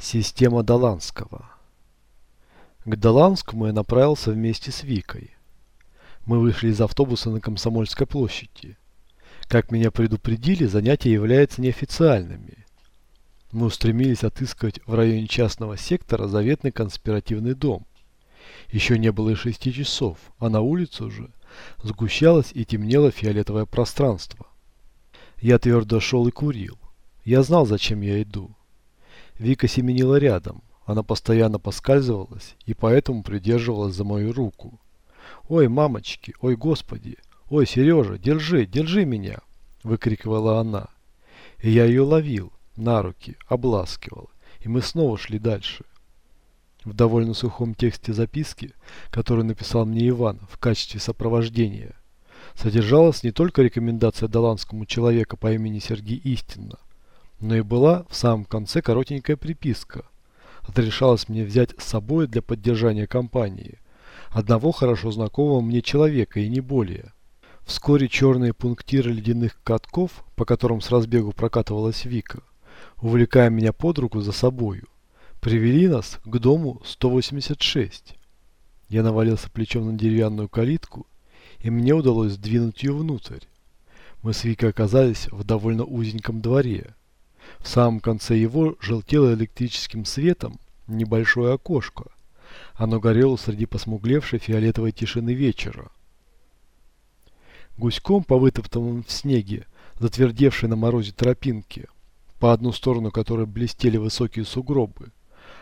Система Доланского. К Доланскому я направился вместе с Викой. Мы вышли из автобуса на Комсомольской площади. Как меня предупредили, занятия являются неофициальными. Мы устремились отыскивать в районе частного сектора заветный конспиративный дом. Еще не было и шести часов, а на улице уже сгущалось и темнело фиолетовое пространство. Я твердо шел и курил. Я знал, зачем я иду. Вика семенила рядом. Она постоянно поскальзывалась и поэтому придерживалась за мою руку. «Ой, мамочки! Ой, господи! Ой, Сережа, держи, держи меня!» выкрикивала она. И я ее ловил, на руки, обласкивал, и мы снова шли дальше. В довольно сухом тексте записки, который написал мне Иван в качестве сопровождения, содержалась не только рекомендация доланскому человека по имени Сергей Истинно, но и была в самом конце коротенькая приписка. Отрешалось мне взять с собой для поддержания компании. Одного хорошо знакомого мне человека и не более. Вскоре черные пунктиры ледяных катков, по которым с разбегу прокатывалась Вика, увлекая меня под руку за собою, привели нас к дому 186. Я навалился плечом на деревянную калитку, и мне удалось сдвинуть ее внутрь. Мы с Викой оказались в довольно узеньком дворе – в самом конце его желтело электрическим светом небольшое окошко. Оно горело среди посмуглевшей фиолетовой тишины вечера. Гуськом по вытоптанному в снеге, затвердевшей на морозе тропинке, по одну сторону которой блестели высокие сугробы,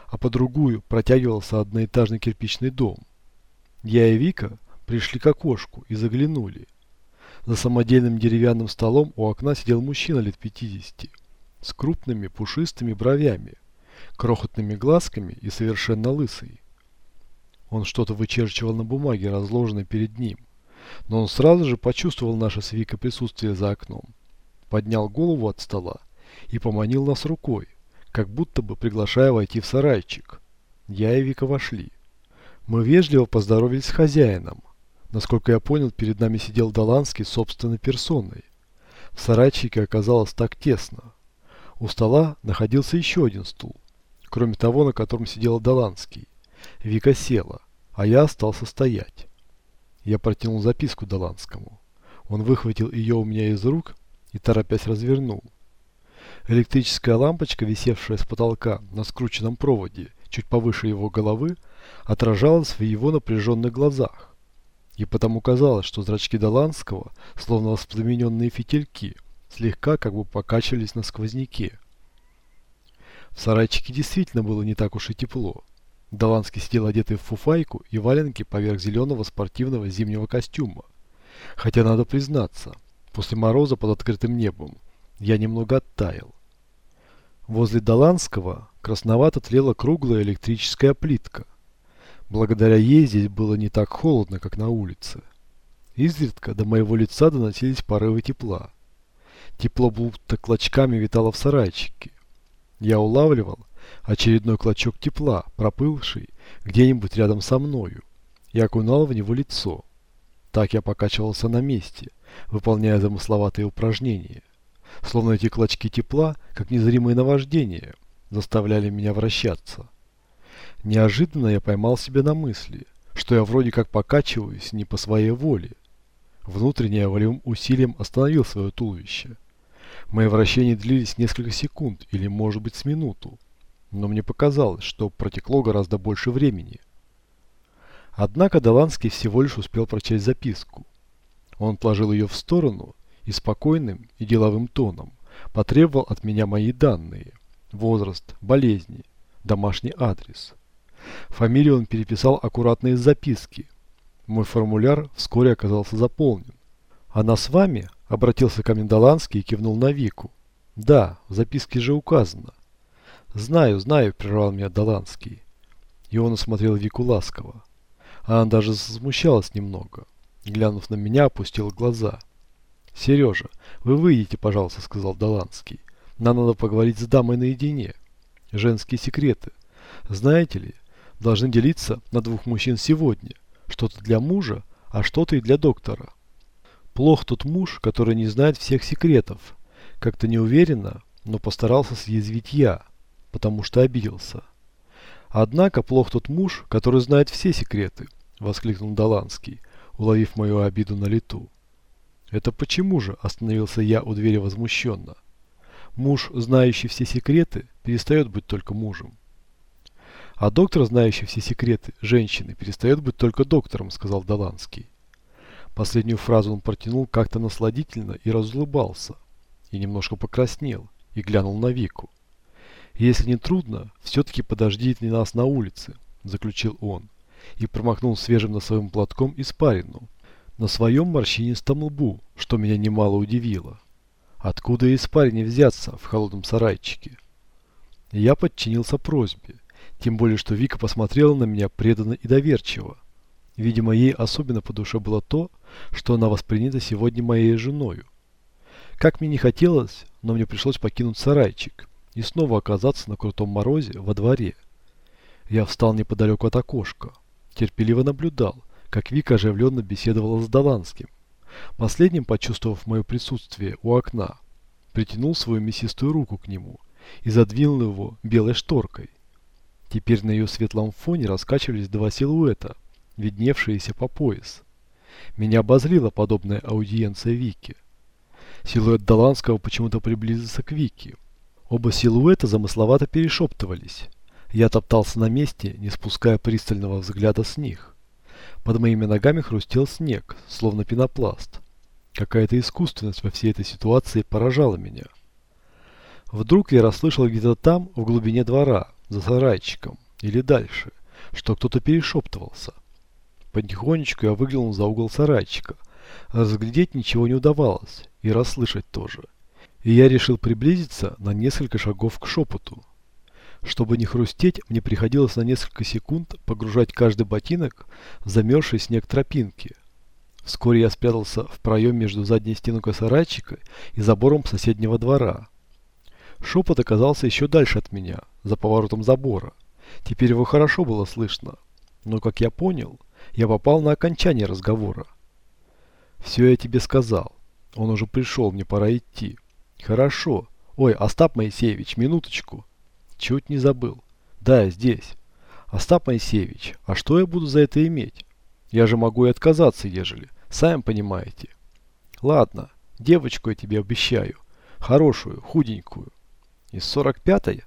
а по другую протягивался одноэтажный кирпичный дом. Я и Вика пришли к окошку и заглянули. За самодельным деревянным столом у окна сидел мужчина лет 50 с крупными пушистыми бровями, крохотными глазками и совершенно лысый. Он что-то вычерчивал на бумаге, разложенной перед ним, но он сразу же почувствовал наше с Викой присутствие за окном, поднял голову от стола и поманил нас рукой, как будто бы приглашая войти в сарайчик. Я и Вика вошли. Мы вежливо поздоровались с хозяином. Насколько я понял, перед нами сидел Доланский собственной персоной. В сарайчике оказалось так тесно, у стола находился еще один стул, кроме того, на котором сидел Доланский. Вика села, а я остался стоять. Я протянул записку Доланскому. Он выхватил ее у меня из рук и, торопясь, развернул. Электрическая лампочка, висевшая с потолка на скрученном проводе, чуть повыше его головы, отражалась в его напряженных глазах. И потому казалось, что зрачки Доланского, словно воспламененные фитильки – слегка как бы покачивались на сквозняке. В сарайчике действительно было не так уж и тепло. Доланский сидел одетый в фуфайку и валенки поверх зеленого спортивного зимнего костюма. Хотя надо признаться, после мороза под открытым небом я немного оттаял. Возле Доланского красновато тлела круглая электрическая плитка. Благодаря ей здесь было не так холодно, как на улице. Изредка до моего лица доносились порывы тепла тепло был будто клочками витало в сарайчике. Я улавливал очередной клочок тепла, пропылший где-нибудь рядом со мною, и окунал в него лицо. Так я покачивался на месте, выполняя замысловатые упражнения. Словно эти клочки тепла, как незримые наваждения, заставляли меня вращаться. Неожиданно я поймал себя на мысли, что я вроде как покачиваюсь не по своей воле. Внутренне я усилием остановил свое туловище – Мои вращения длились несколько секунд или, может быть, с минуту, но мне показалось, что протекло гораздо больше времени. Однако Доланский всего лишь успел прочесть записку. Он положил ее в сторону и спокойным и деловым тоном потребовал от меня мои данные – возраст, болезни, домашний адрес. Фамилию он переписал аккуратно из записки. Мой формуляр вскоре оказался заполнен. А «Она с вами?» Обратился Комендоланский и кивнул на Вику. «Да, в записке же указано». «Знаю, знаю», – прервал меня Доланский. И он осмотрел Вику ласково. А она даже смущалась немного. Глянув на меня, опустила глаза. «Сережа, вы выйдите, пожалуйста», – сказал Доланский. «Нам надо поговорить с дамой наедине. Женские секреты. Знаете ли, должны делиться на двух мужчин сегодня. Что-то для мужа, а что-то и для доктора». Плох тот муж, который не знает всех секретов. Как-то неуверенно, но постарался съязвить я, потому что обиделся. Однако плох тот муж, который знает все секреты, воскликнул Доланский, уловив мою обиду на лету. Это почему же, остановился я у двери возмущенно. Муж, знающий все секреты, перестает быть только мужем. А доктор, знающий все секреты женщины, перестает быть только доктором, сказал Доланский. Последнюю фразу он протянул как-то насладительно и разлыбался, и немножко покраснел, и глянул на Вику. «Если не трудно, все-таки подожди не нас на улице», – заключил он, и промахнул свежим носовым платком испарину на своем морщинистом лбу, что меня немало удивило. Откуда испарине взяться в холодном сарайчике? Я подчинился просьбе, тем более, что Вика посмотрела на меня преданно и доверчиво. Видимо, ей особенно по душе было то, что она воспринята сегодня моей женою. Как мне не хотелось, но мне пришлось покинуть сарайчик и снова оказаться на крутом морозе во дворе. Я встал неподалеку от окошка, терпеливо наблюдал, как Вика оживленно беседовала с Доланским. Последним, почувствовав мое присутствие у окна, притянул свою мясистую руку к нему и задвинул его белой шторкой. Теперь на ее светлом фоне раскачивались два силуэта – видневшиеся по пояс. Меня обозлила подобная аудиенция Вики. Силуэт Доланского почему-то приблизился к Вики. Оба силуэта замысловато перешептывались. Я топтался на месте, не спуская пристального взгляда с них. Под моими ногами хрустел снег, словно пенопласт. Какая-то искусственность во всей этой ситуации поражала меня. Вдруг я расслышал где-то там, в глубине двора, за сарайчиком, или дальше, что кто-то перешептывался – Потихонечку я выглянул за угол сарайчика. Разглядеть ничего не удавалось, и расслышать тоже. И я решил приблизиться на несколько шагов к шепоту. Чтобы не хрустеть, мне приходилось на несколько секунд погружать каждый ботинок в замерзший снег тропинки. Вскоре я спрятался в проем между задней стенкой сарайчика и забором соседнего двора. Шепот оказался еще дальше от меня, за поворотом забора. Теперь его хорошо было слышно. Но, как я понял, я попал на окончание разговора. «Все я тебе сказал. Он уже пришел, мне пора идти». «Хорошо. Ой, Остап Моисеевич, минуточку». «Чуть не забыл. Да, здесь. Остап Моисеевич, а что я буду за это иметь? Я же могу и отказаться, ежели. Сами понимаете». «Ладно, девочку я тебе обещаю. Хорошую, худенькую». «Из сорок пятой?»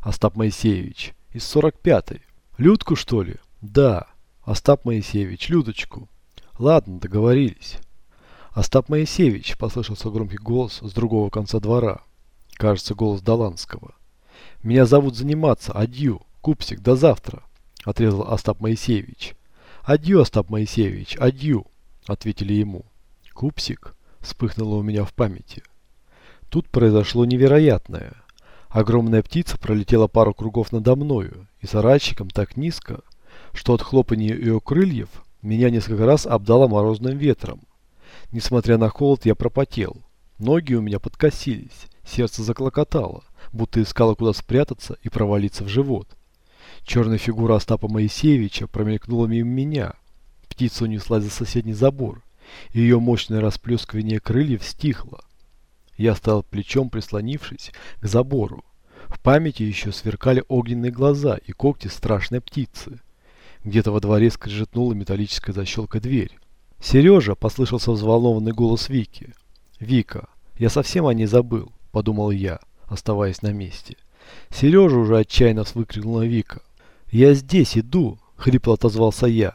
«Остап Моисеевич, из сорок пятой». «Людку, что ли?» «Да». Остап Моисеевич, Людочку!» «Ладно, договорились». «Остап Моисеевич!» – послышался громкий голос с другого конца двора. Кажется, голос Доланского. «Меня зовут заниматься. Адью. Купсик, до завтра!» – отрезал Остап Моисеевич. «Адью, Остап Моисеевич, адью!» – ответили ему. «Купсик?» – вспыхнуло у меня в памяти. Тут произошло невероятное. Огромная птица пролетела пару кругов надо мною, и сарайщиком так низко – что от хлопания ее крыльев меня несколько раз обдало морозным ветром. Несмотря на холод, я пропотел. Ноги у меня подкосились, сердце заклокотало, будто искало куда спрятаться и провалиться в живот. Черная фигура Остапа Моисеевича промелькнула мимо меня. Птица унеслась за соседний забор. и Ее мощное расплескивание крыльев стихло. Я стал плечом прислонившись к забору. В памяти еще сверкали огненные глаза и когти страшной птицы. Где-то во дворе скрежетнула металлическая защелка дверь. «Сережа!» – послышался взволнованный голос Вики. «Вика, я совсем о ней забыл», – подумал я, оставаясь на месте. «Сережа!» – уже отчаянно выкрикнула Вика. «Я здесь иду!» – хрипло отозвался я.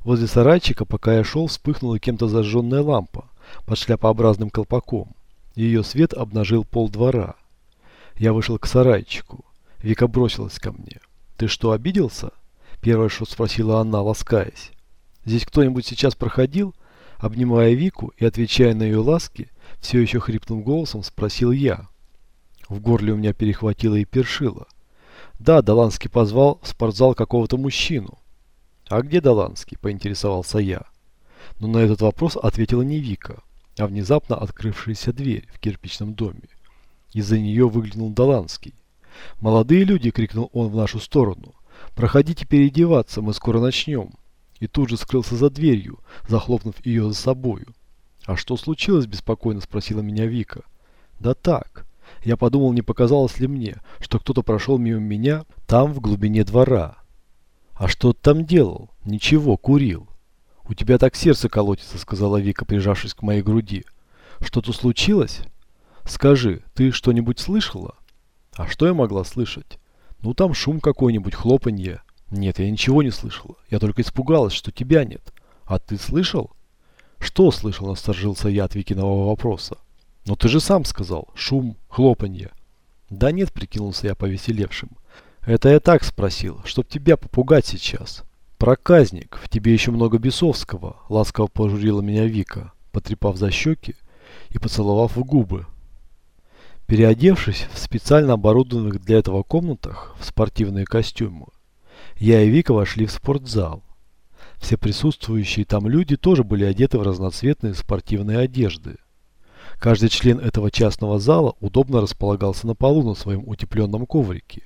Возле сарайчика, пока я шел, вспыхнула кем-то зажженная лампа под шляпообразным колпаком. Ее свет обнажил пол двора. Я вышел к сарайчику. Вика бросилась ко мне. «Ты что, обиделся?» Первое, что спросила она, ласкаясь. «Здесь кто-нибудь сейчас проходил?» Обнимая Вику и отвечая на ее ласки, все еще хриплым голосом спросил я. В горле у меня перехватило и першило. «Да, Доланский позвал в спортзал какого-то мужчину». «А где Доланский?» – поинтересовался я. Но на этот вопрос ответила не Вика, а внезапно открывшаяся дверь в кирпичном доме. Из-за нее выглянул Доланский. «Молодые люди!» – крикнул он в нашу сторону. «Проходите переодеваться, мы скоро начнем». И тут же скрылся за дверью, захлопнув ее за собою. «А что случилось?» – беспокойно спросила меня Вика. «Да так. Я подумал, не показалось ли мне, что кто-то прошел мимо меня там, в глубине двора». «А что ты там делал?» «Ничего, курил». «У тебя так сердце колотится», – сказала Вика, прижавшись к моей груди. «Что-то случилось?» «Скажи, ты что-нибудь слышала?» «А что я могла слышать?» Ну там шум какой-нибудь, хлопанье. Нет, я ничего не слышала. Я только испугалась, что тебя нет. А ты слышал? Что слышал, насторжился я от Викинового вопроса. Но ты же сам сказал. Шум, хлопанье. Да нет, прикинулся я повеселевшим. Это я так спросил, чтоб тебя попугать сейчас. Проказник, в тебе еще много бесовского, ласково пожурила меня Вика, потрепав за щеки и поцеловав в губы, Переодевшись в специально оборудованных для этого комнатах в спортивные костюмы, я и Вика вошли в спортзал. Все присутствующие там люди тоже были одеты в разноцветные спортивные одежды. Каждый член этого частного зала удобно располагался на полу на своем утепленном коврике.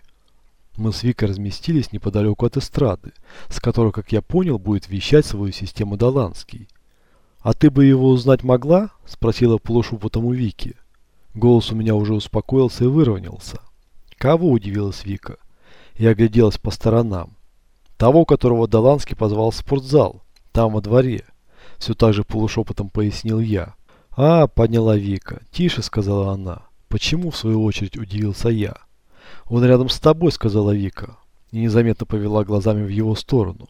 Мы с Викой разместились неподалеку от эстрады, с которой, как я понял, будет вещать свою систему Доланский. «А ты бы его узнать могла?» – спросила полушепотом у Вики. Голос у меня уже успокоился и выровнялся. Кого удивилась Вика? Я гляделась по сторонам. Того, которого Доланский позвал в спортзал, там во дворе. Все так же полушепотом пояснил я. «А, подняла Вика. Тише», — сказала она. «Почему?» — в свою очередь удивился я. «Он рядом с тобой», — сказала Вика. И незаметно повела глазами в его сторону.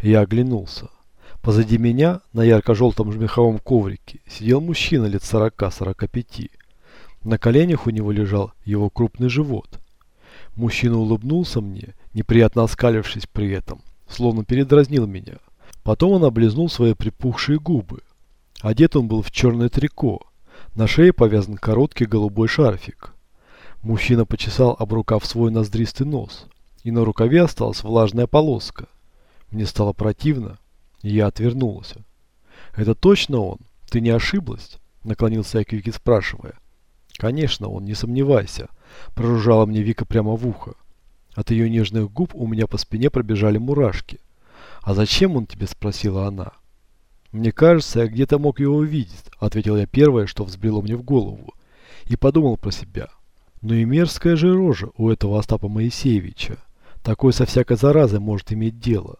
Я оглянулся. Позади меня, на ярко-желтом меховом коврике, сидел мужчина лет сорока-сорока пяти. На коленях у него лежал его крупный живот. Мужчина улыбнулся мне, неприятно оскалившись при этом, словно передразнил меня. Потом он облизнул свои припухшие губы. Одет он был в черное трико. На шее повязан короткий голубой шарфик. Мужчина почесал об рукав свой ноздристый нос, и на рукаве осталась влажная полоска. Мне стало противно, и я отвернулся. «Это точно он? Ты не ошиблась?» – наклонился я к Юки, спрашивая – «Конечно, он, не сомневайся», – проружала мне Вика прямо в ухо. От ее нежных губ у меня по спине пробежали мурашки. «А зачем он тебе?» – спросила она. «Мне кажется, я где-то мог его увидеть», – ответил я первое, что взбрело мне в голову. И подумал про себя. «Ну и мерзкая же рожа у этого Остапа Моисеевича. Такой со всякой заразой может иметь дело».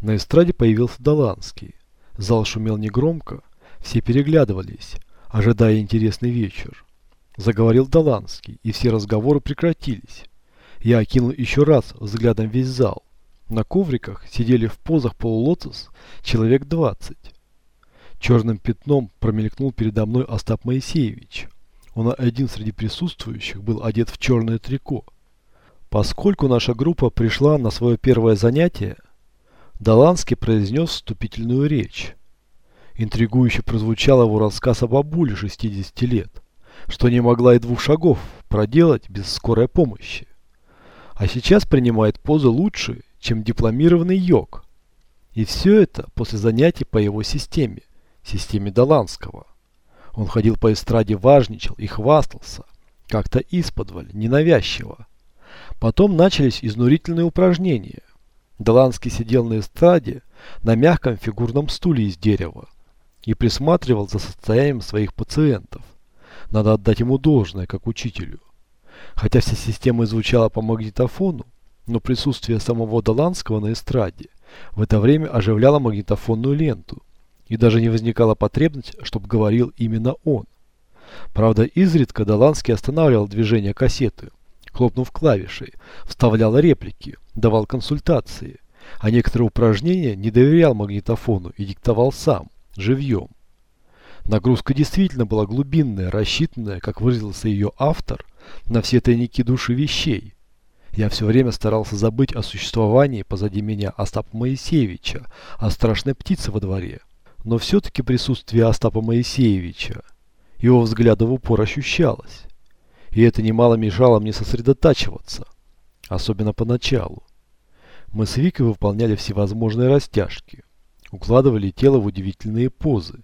На эстраде появился Доланский. Зал шумел негромко, все переглядывались, ожидая интересный вечер заговорил Доланский, и все разговоры прекратились. Я окинул еще раз взглядом весь зал. На ковриках сидели в позах полулотос человек 20. Черным пятном промелькнул передо мной Остап Моисеевич. Он один среди присутствующих был одет в черное трико. Поскольку наша группа пришла на свое первое занятие, Доланский произнес вступительную речь. Интригующе прозвучал его рассказ о бабуле 60 лет – что не могла и двух шагов проделать без скорой помощи. А сейчас принимает позы лучше, чем дипломированный йог. И все это после занятий по его системе, системе Доланского. Он ходил по эстраде, важничал и хвастался, как-то исподволь, ненавязчиво. Потом начались изнурительные упражнения. Доланский сидел на эстраде на мягком фигурном стуле из дерева и присматривал за состоянием своих пациентов. Надо отдать ему должное, как учителю. Хотя вся система звучала по магнитофону, но присутствие самого Доланского на эстраде в это время оживляло магнитофонную ленту, и даже не возникала потребность, чтобы говорил именно он. Правда, изредка Доланский останавливал движение кассеты, хлопнув клавишей, вставлял реплики, давал консультации, а некоторые упражнения не доверял магнитофону и диктовал сам, живьем. Нагрузка действительно была глубинная, рассчитанная, как выразился ее автор, на все тайники души вещей. Я все время старался забыть о существовании позади меня Остапа Моисеевича, о страшной птице во дворе. Но все-таки присутствие Остапа Моисеевича, его взгляда в упор ощущалось. И это немало мешало мне сосредотачиваться, особенно поначалу. Мы с Викой выполняли всевозможные растяжки, укладывали тело в удивительные позы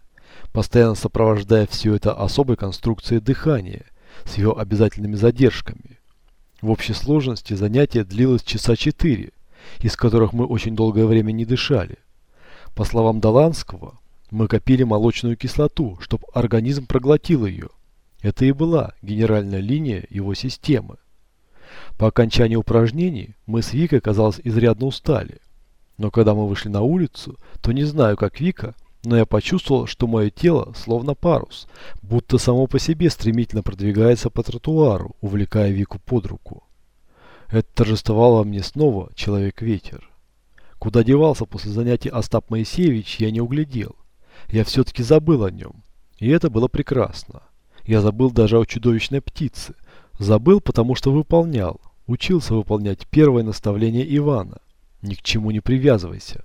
постоянно сопровождая все это особой конструкцией дыхания с его обязательными задержками. В общей сложности занятие длилось часа четыре, из которых мы очень долгое время не дышали. По словам Доланского, мы копили молочную кислоту, чтобы организм проглотил ее. Это и была генеральная линия его системы. По окончании упражнений мы с Викой, казалось, изрядно устали. Но когда мы вышли на улицу, то не знаю, как Вика, но я почувствовал, что мое тело, словно парус, будто само по себе стремительно продвигается по тротуару, увлекая Вику под руку. Это торжествовало мне снова «Человек-ветер». Куда девался после занятий Остап Моисеевич, я не углядел. Я все-таки забыл о нем. И это было прекрасно. Я забыл даже о чудовищной птице. Забыл, потому что выполнял. Учился выполнять первое наставление Ивана. Ни к чему не привязывайся.